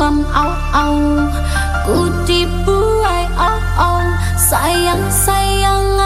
malam au au. Ku dibuai au au. Sayang sayang.